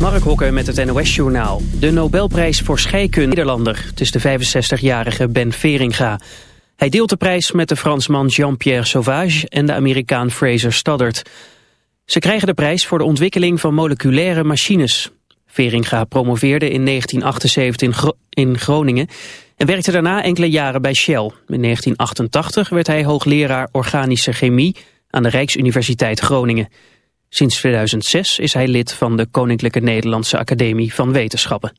Mark Hokker met het NOS-journaal. De Nobelprijs voor scheikunde Nederlander. Het is de 65-jarige Ben Veringa. Hij deelt de prijs met de Fransman Jean-Pierre Sauvage en de Amerikaan Fraser Stoddard. Ze krijgen de prijs voor de ontwikkeling van moleculaire machines. Veringa promoveerde in 1978 in Groningen en werkte daarna enkele jaren bij Shell. In 1988 werd hij hoogleraar organische chemie aan de Rijksuniversiteit Groningen. Sinds 2006 is hij lid van de Koninklijke Nederlandse Academie van Wetenschappen.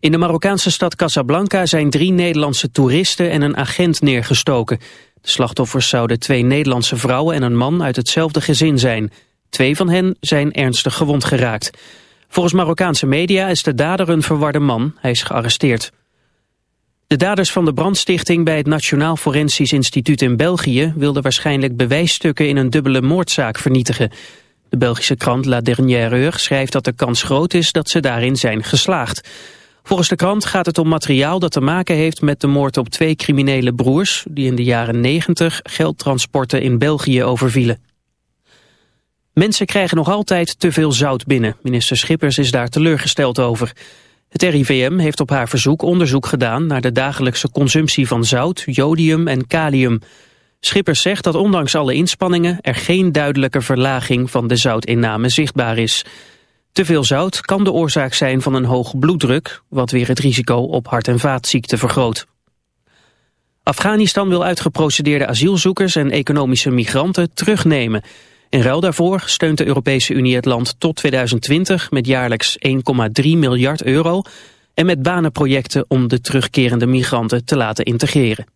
In de Marokkaanse stad Casablanca zijn drie Nederlandse toeristen en een agent neergestoken. De slachtoffers zouden twee Nederlandse vrouwen en een man uit hetzelfde gezin zijn. Twee van hen zijn ernstig gewond geraakt. Volgens Marokkaanse media is de dader een verwarde man. Hij is gearresteerd. De daders van de brandstichting bij het Nationaal Forensisch Instituut in België wilden waarschijnlijk bewijsstukken in een dubbele moordzaak vernietigen. De Belgische krant La Dernière Heure schrijft dat de kans groot is dat ze daarin zijn geslaagd. Volgens de krant gaat het om materiaal dat te maken heeft met de moord op twee criminele broers... die in de jaren 90 geldtransporten in België overvielen. Mensen krijgen nog altijd te veel zout binnen. Minister Schippers is daar teleurgesteld over. Het RIVM heeft op haar verzoek onderzoek gedaan... naar de dagelijkse consumptie van zout, jodium en kalium... Schippers zegt dat ondanks alle inspanningen er geen duidelijke verlaging van de zoutinname zichtbaar is. Te veel zout kan de oorzaak zijn van een hoog bloeddruk, wat weer het risico op hart- en vaatziekten vergroot. Afghanistan wil uitgeprocedeerde asielzoekers en economische migranten terugnemen. In ruil daarvoor steunt de Europese Unie het land tot 2020 met jaarlijks 1,3 miljard euro en met banenprojecten om de terugkerende migranten te laten integreren.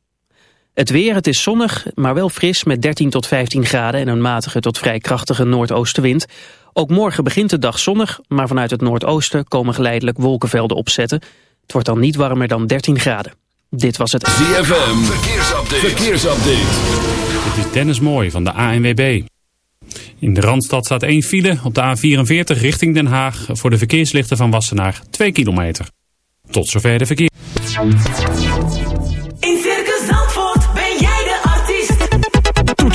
Het weer, het is zonnig, maar wel fris met 13 tot 15 graden en een matige tot vrij krachtige noordoostenwind. Ook morgen begint de dag zonnig, maar vanuit het noordoosten komen geleidelijk wolkenvelden opzetten. Het wordt dan niet warmer dan 13 graden. Dit was het ZFM, verkeersupdate. verkeersupdate. Dit is Dennis Mooi van de ANWB. In de Randstad staat één file op de A44 richting Den Haag voor de verkeerslichten van Wassenaar 2 kilometer. Tot zover de verkeer.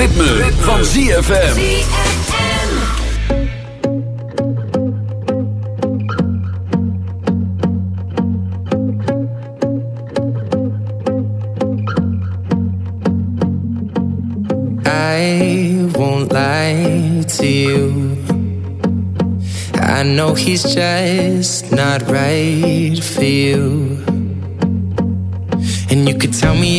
ritme, ritme. van ZFM. I won't lie to you. I know he's just not right for you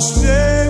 shame.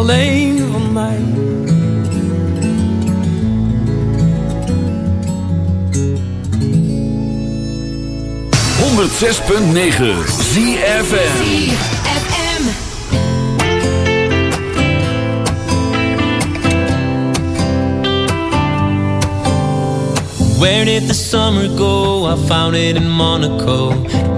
Alleen van mij. Honderd zes punt negen ZFM. Where did the summer go? I found it in Monaco,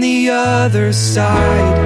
the other side.